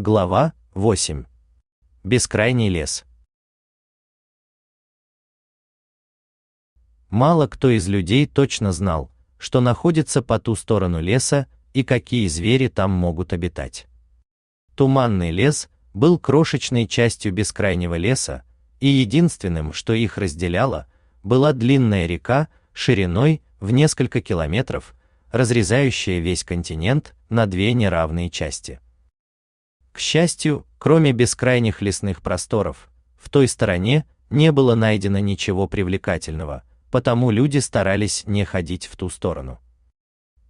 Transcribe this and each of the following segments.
Глава 8. Бескрайний лес. Мало кто из людей точно знал, что находится по ту сторону леса и какие звери там могут обитать. Туманный лес был крошечной частью бескрайнего леса, и единственным, что их разделяло, была длинная река шириной в несколько километров, разрезающая весь континент на две неравные части. К счастью, кроме бескрайних лесных просторов, в той стороне не было найдено ничего привлекательного, потому люди старались не ходить в ту сторону.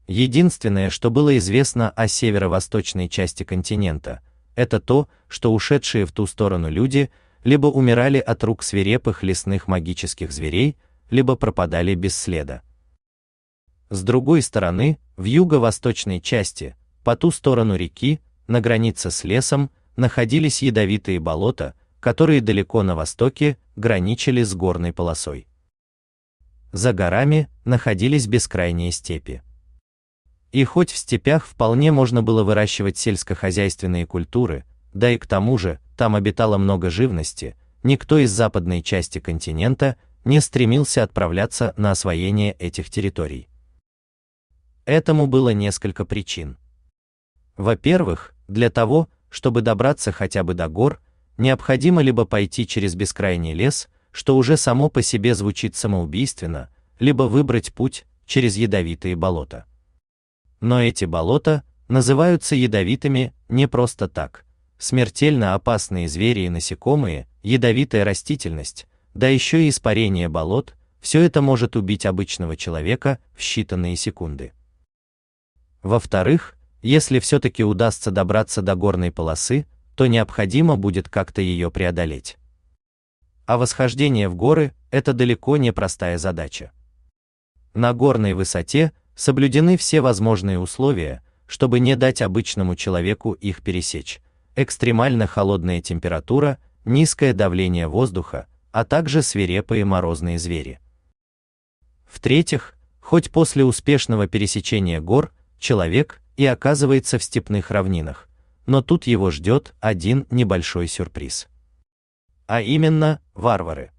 Единственное, что было известно о северо-восточной части континента, это то, что ушедшие в ту сторону люди либо умирали от рук свирепых лесных магических зверей, либо пропадали без следа. С другой стороны, в юго-восточной части, по ту сторону реки, на границе с лесом, находились ядовитые болота, которые далеко на востоке граничили с горной полосой. За горами находились бескрайние степи. И хоть в степях вполне можно было выращивать сельскохозяйственные культуры, да и к тому же там обитало много живности, никто из западной части континента не стремился отправляться на освоение этих территорий. Этому было несколько причин. Во-первых, для того, чтобы добраться хотя бы до гор, необходимо либо пойти через бескрайний лес, что уже само по себе звучит самоубийственно, либо выбрать путь через ядовитые болота. Но эти болота называются ядовитыми не просто так. Смертельно опасные звери и насекомые, ядовитая растительность, да еще и испарение болот, все это может убить обычного человека в считанные секунды. Во-вторых, если все-таки удастся добраться до горной полосы, то необходимо будет как-то ее преодолеть. А восхождение в горы – это далеко не простая задача. На горной высоте соблюдены все возможные условия, чтобы не дать обычному человеку их пересечь. Экстремально холодная температура, низкое давление воздуха, а также свирепые морозные звери. В-третьих, хоть после успешного пересечения гор человек и оказывается в степных равнинах, но тут его ждет один небольшой сюрприз. А именно, варвары.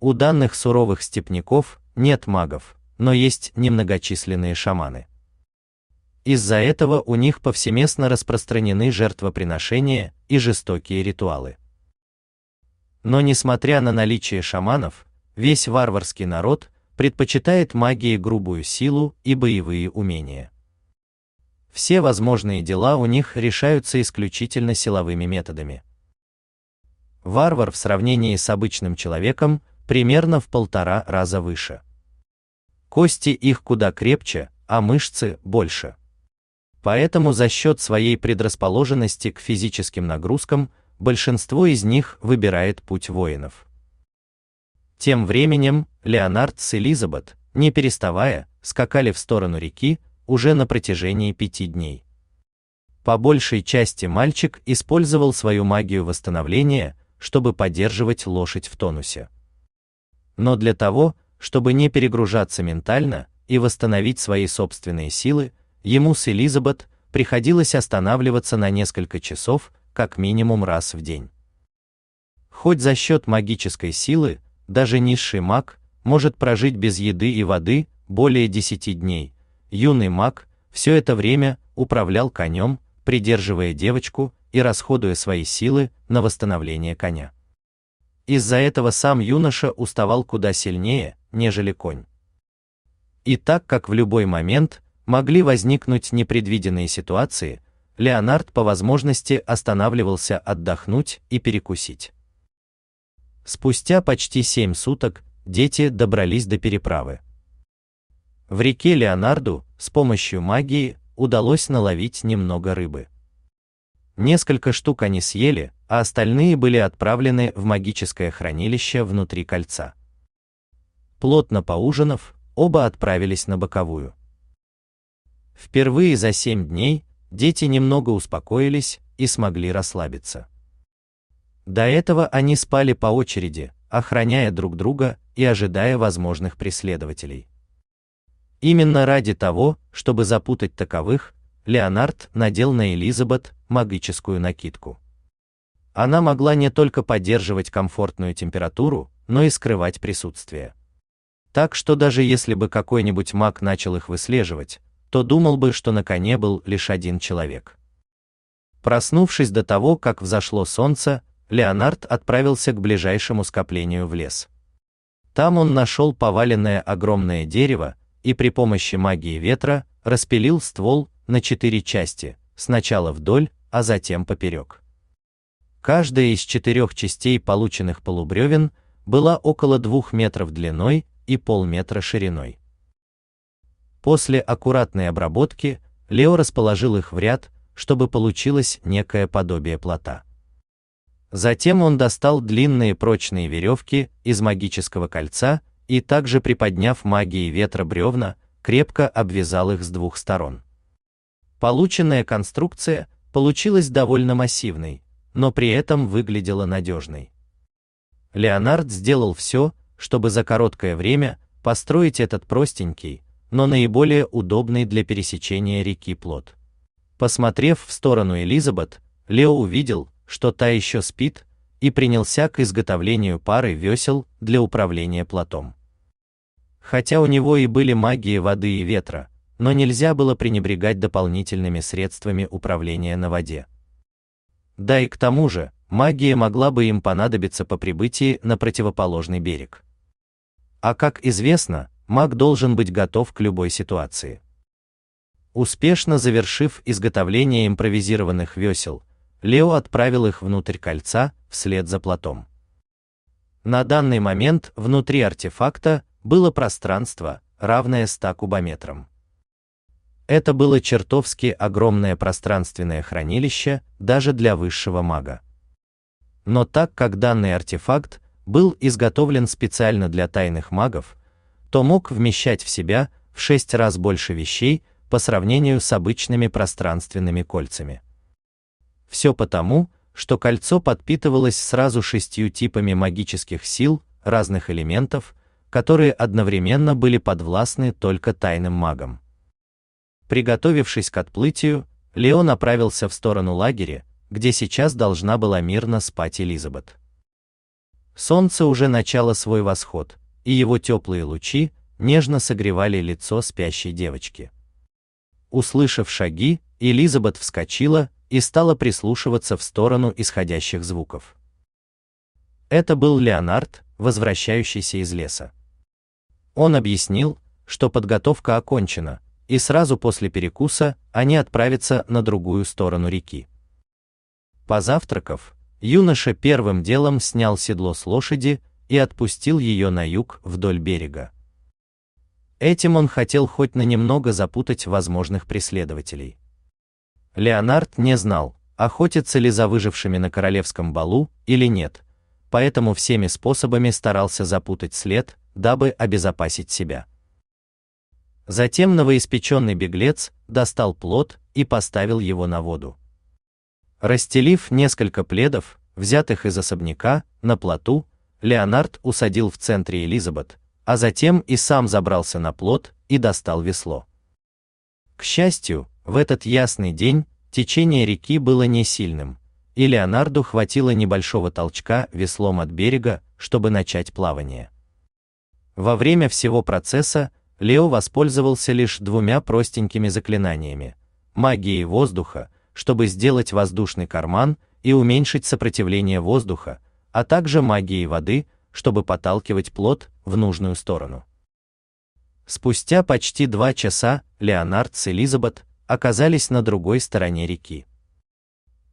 У данных суровых степняков нет магов, но есть немногочисленные шаманы. Из-за этого у них повсеместно распространены жертвоприношения и жестокие ритуалы. Но несмотря на наличие шаманов, весь варварский народ предпочитает магии грубую силу и боевые умения. Все возможные дела у них решаются исключительно силовыми методами. Варвар в сравнении с обычным человеком примерно в полтора раза выше. Кости их куда крепче, а мышцы больше. Поэтому за счет своей предрасположенности к физическим нагрузкам большинство из них выбирает путь воинов. Тем временем Леонард с Элизабет, не переставая, скакали в сторону реки уже на протяжении пяти дней. По большей части мальчик использовал свою магию восстановления, чтобы поддерживать лошадь в тонусе. Но для того, чтобы не перегружаться ментально и восстановить свои собственные силы, ему с Элизабет приходилось останавливаться на несколько часов, как минимум раз в день. Хоть за счет магической силы, даже низший маг может прожить без еды и воды более 10 дней. Юный маг все это время управлял конем, придерживая девочку и расходуя свои силы на восстановление коня. Из-за этого сам юноша уставал куда сильнее, нежели конь. И так как в любой момент могли возникнуть непредвиденные ситуации, Леонард по возможности останавливался отдохнуть и перекусить. Спустя почти семь суток дети добрались до переправы. В реке Леонарду с помощью магии удалось наловить немного рыбы. Несколько штук они съели, а остальные были отправлены в магическое хранилище внутри кольца. Плотно поужинав, оба отправились на боковую. Впервые за семь дней дети немного успокоились и смогли расслабиться. До этого они спали по очереди, охраняя друг друга и ожидая возможных преследователей. Именно ради того, чтобы запутать таковых, Леонард надел на Элизабет магическую накидку. Она могла не только поддерживать комфортную температуру, но и скрывать присутствие. Так что даже если бы какой-нибудь маг начал их выслеживать, то думал бы, что на коне был лишь один человек. Проснувшись до того, как взошло солнце, Леонард отправился к ближайшему скоплению в лес. Там он нашел поваленное огромное дерево и при помощи магии ветра распилил ствол на четыре части, сначала вдоль, а затем поперек. Каждая из четырех частей полученных полубревен была около двух метров длиной и полметра шириной. После аккуратной обработки Лео расположил их в ряд, чтобы получилось некое подобие плота. Затем он достал длинные прочные веревки из магического кольца и также приподняв магией ветра бревна, крепко обвязал их с двух сторон. Полученная конструкция получилась довольно массивной, но при этом выглядела надежной. Леонард сделал все, чтобы за короткое время построить этот простенький, но наиболее удобный для пересечения реки плот. Посмотрев в сторону Элизабет, Лео увидел, что та еще спит, и принялся к изготовлению пары весел для управления плотом. Хотя у него и были магии воды и ветра, но нельзя было пренебрегать дополнительными средствами управления на воде. Да и к тому же, магия могла бы им понадобиться по прибытии на противоположный берег. А как известно, маг должен быть готов к любой ситуации. Успешно завершив изготовление импровизированных весел, Лео отправил их внутрь кольца вслед за плотом. На данный момент внутри артефакта было пространство, равное 100 кубометрам. Это было чертовски огромное пространственное хранилище даже для высшего мага. Но так как данный артефакт был изготовлен специально для тайных магов, то мог вмещать в себя в шесть раз больше вещей по сравнению с обычными пространственными кольцами. Все потому, что кольцо подпитывалось сразу шестью типами магических сил, разных элементов, которые одновременно были подвластны только тайным магам. Приготовившись к отплытию, Лео направился в сторону лагеря, где сейчас должна была мирно спать Элизабет. Солнце уже начало свой восход, и его теплые лучи нежно согревали лицо спящей девочки. Услышав шаги, Элизабет вскочила и стала прислушиваться в сторону исходящих звуков. Это был Леонард, возвращающийся из леса. Он объяснил, что подготовка окончена, и сразу после перекуса они отправятся на другую сторону реки. Позавтракав, юноша первым делом снял седло с лошади и отпустил ее на юг вдоль берега. Этим он хотел хоть на немного запутать возможных преследователей. Леонард не знал, охотятся ли за выжившими на королевском балу или нет, поэтому всеми способами старался запутать след, дабы обезопасить себя. Затем новоиспеченный беглец достал плот и поставил его на воду. Расстелив несколько пледов, взятых из особняка, на плоту, Леонард усадил в центре Элизабет, а затем и сам забрался на плот и достал весло. К счастью, в этот ясный день течение реки было не сильным, и Леонарду хватило небольшого толчка веслом от берега, чтобы начать плавание. Во время всего процесса Лео воспользовался лишь двумя простенькими заклинаниями: магией воздуха, чтобы сделать воздушный карман и уменьшить сопротивление воздуха, а также магией воды, чтобы подталкивать плот в нужную сторону. Спустя почти два часа Леонард с Элизабет оказались на другой стороне реки.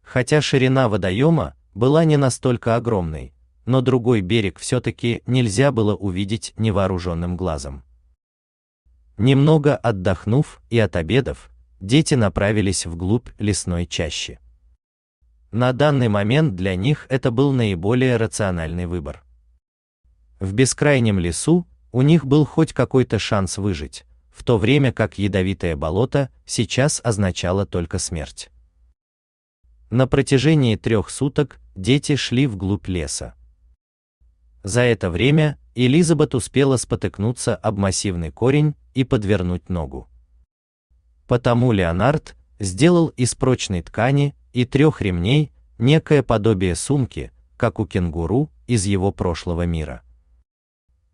Хотя ширина водоема была не настолько огромной, но другой берег все-таки нельзя было увидеть невооруженным глазом. Немного отдохнув и отобедав, дети направились вглубь лесной чащи. На данный момент для них это был наиболее рациональный выбор. В бескрайнем лесу у них был хоть какой-то шанс выжить, в то время как ядовитое болото сейчас означало только смерть. На протяжении трех суток дети шли вглубь леса. За это время Элизабет успела спотыкнуться об массивный корень и подвернуть ногу. Потому Леонард сделал из прочной ткани и трех ремней, некое подобие сумки, как у кенгуру из его прошлого мира.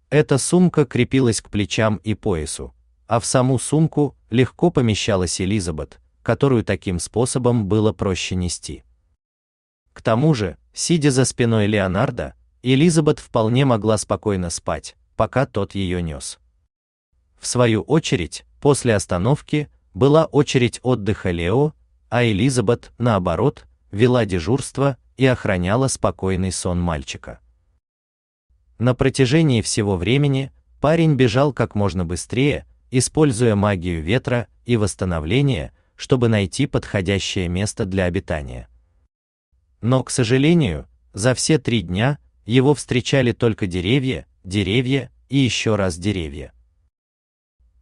Эта сумка крепилась к плечам и поясу, а в саму сумку легко помещалась Элизабет, которую таким способом было проще нести. К тому же, сидя за спиной Леонардо, Элизабет вполне могла спокойно спать, пока тот ее нес. В свою очередь, после остановки была очередь отдыха Лео, а Элизабет, наоборот, вела дежурство и охраняла спокойный сон мальчика. На протяжении всего времени парень бежал как можно быстрее, используя магию ветра и восстановления, чтобы найти подходящее место для обитания. Но, к сожалению, за все три дня его встречали только деревья, деревья и еще раз деревья.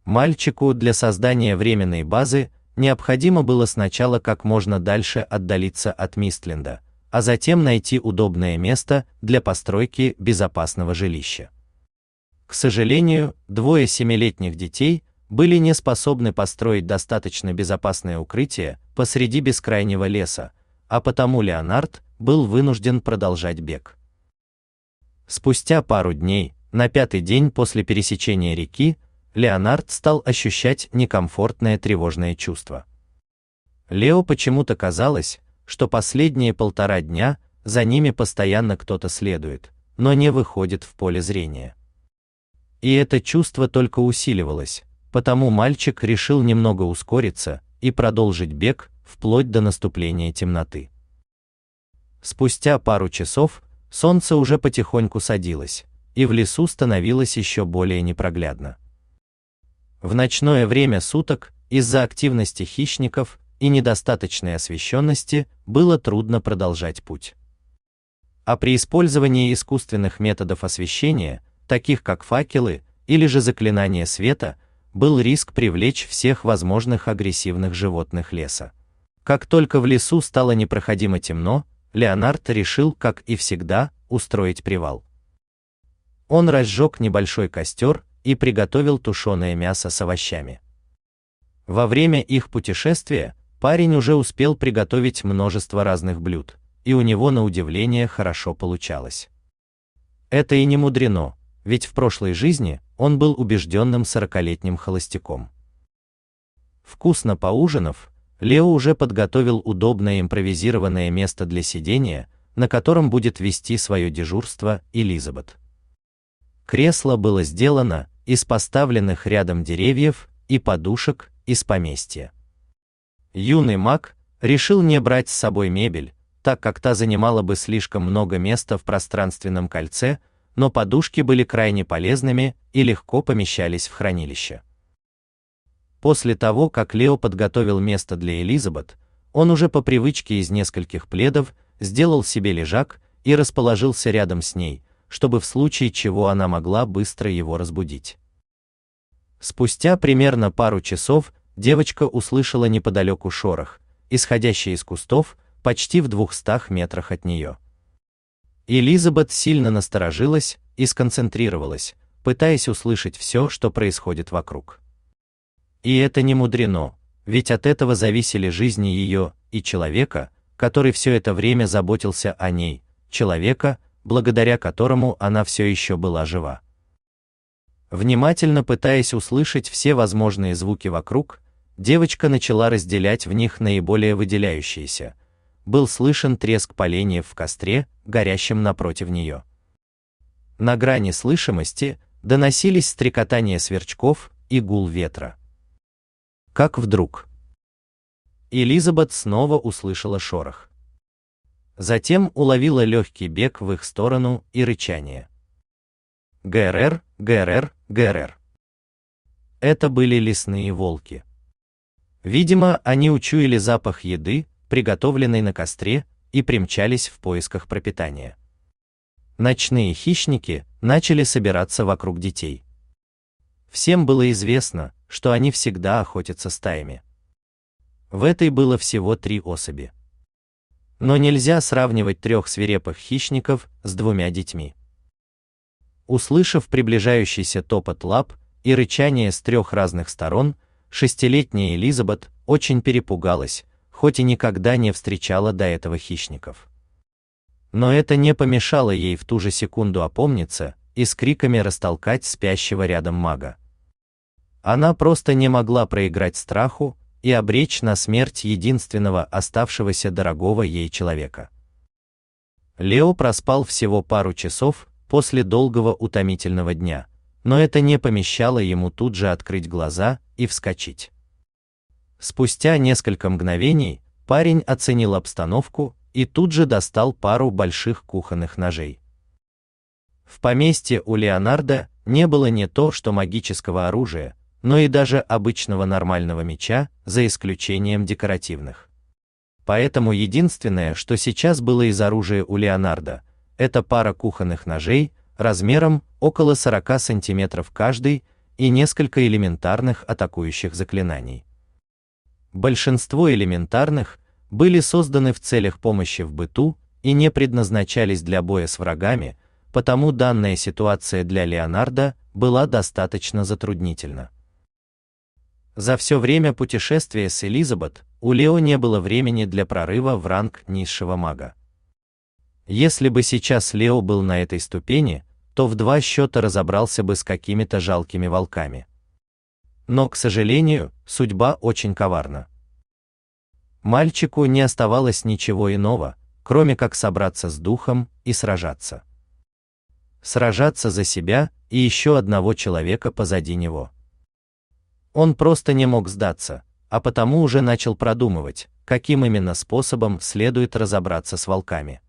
Мальчику для создания временной базы необходимо было сначала как можно дальше отдалиться от Мистленда, а затем найти удобное место для постройки безопасного жилища. К сожалению, двое семилетних детей были не способны построить достаточно безопасное укрытие посреди бескрайнего леса, а потому Леонард был вынужден продолжать бег. Спустя пару дней, на пятый день после пересечения реки, Леонард стал ощущать некомфортное тревожное чувство. Лео почему-то казалось, что последние полтора дня за ними постоянно кто-то следует, но не выходит в поле зрения. И это чувство только усиливалось, потому мальчик решил немного ускориться и продолжить бег вплоть до наступления темноты. Спустя пару часов солнце уже потихоньку садилось, и в лесу становилось еще более непроглядно. В ночное время суток, из-за активности хищников и недостаточной освещенности, было трудно продолжать путь. А при использовании искусственных методов освещения, таких как факелы или же заклинания света, был риск привлечь всех возможных агрессивных животных леса. Как только в лесу стало непроходимо темно, Леонард решил, как и всегда, устроить привал. Он разжег небольшой костер и приготовил тушеное мясо с овощами. Во время их путешествия парень уже успел приготовить множество разных блюд, и у него на удивление хорошо получалось. Это и не мудрено, ведь в прошлой жизни он был убежденным сорокалетним холостяком. Вкусно поужинав, Лео уже подготовил удобное импровизированное место для сидения, на котором будет вести свое дежурство Элизабет. Кресло было сделано из поставленных рядом деревьев и подушек из поместья. Юный маг решил не брать с собой мебель, так как та занимала бы слишком много места в пространственном кольце, но подушки были крайне полезными и легко помещались в хранилище. После того, как Лео подготовил место для Элизабет, он уже по привычке из нескольких пледов сделал себе лежак и расположился рядом с ней, чтобы в случае чего она могла быстро его разбудить. Спустя примерно пару часов девочка услышала неподалеку шорох, исходящий из кустов, почти в двухстах метрах от нее. Элизабет сильно насторожилась и сконцентрировалась, пытаясь услышать все, что происходит вокруг. И это не мудрено, ведь от этого зависели жизни ее и человека, который все это время заботился о ней, человека, благодаря которому она все еще была жива. Внимательно пытаясь услышать все возможные звуки вокруг, девочка начала разделять в них наиболее выделяющиеся. Был слышен треск поленьев в костре, горящем напротив нее. На грани слышимости доносились стрекотание сверчков и гул ветра. Как вдруг Элизабет снова услышала шорох. Затем уловила легкий бег в их сторону и рычание. ГРР, ГРР, ГРР. Это были лесные волки. Видимо, они учуяли запах еды, приготовленной на костре, и примчались в поисках пропитания. Ночные хищники начали собираться вокруг детей. Всем было известно, что они всегда охотятся стаями. В этой было всего три особи. Но нельзя сравнивать трех свирепых хищников с двумя детьми. Услышав приближающийся топот лап и рычание с трех разных сторон, шестилетняя Элизабет очень перепугалась, хоть и никогда не встречала до этого хищников. Но это не помешало ей в ту же секунду опомниться и с криками растолкать спящего рядом мага. Она просто не могла проиграть страху и обречь на смерть единственного оставшегося дорогого ей человека. Лео проспал всего пару часов после долгого утомительного дня, но это не помешало ему тут же открыть глаза и вскочить. Спустя несколько мгновений парень оценил обстановку и тут же достал пару больших кухонных ножей. В поместье у Леонардо не было не то что магического оружия, но и даже обычного нормального меча, за исключением декоративных. Поэтому единственное, что сейчас было из оружия у Леонардо, это пара кухонных ножей размером около 40 сантиметров каждый и несколько элементарных атакующих заклинаний. Большинство элементарных были созданы в целях помощи в быту и не предназначались для боя с врагами, потому данная ситуация для Леонардо была достаточно затруднительна. За все время путешествия с Элизабет у Лео не было времени для прорыва в ранг низшего мага. Если бы сейчас Лео был на этой ступени, то в два счета разобрался бы с какими-то жалкими волками. Но, к сожалению, судьба очень коварна. Мальчику не оставалось ничего иного, кроме как собраться с духом и сражаться. Сражаться за себя и еще одного человека позади него. Он просто не мог сдаться, а потому уже начал продумывать, каким именно способом следует разобраться с волками.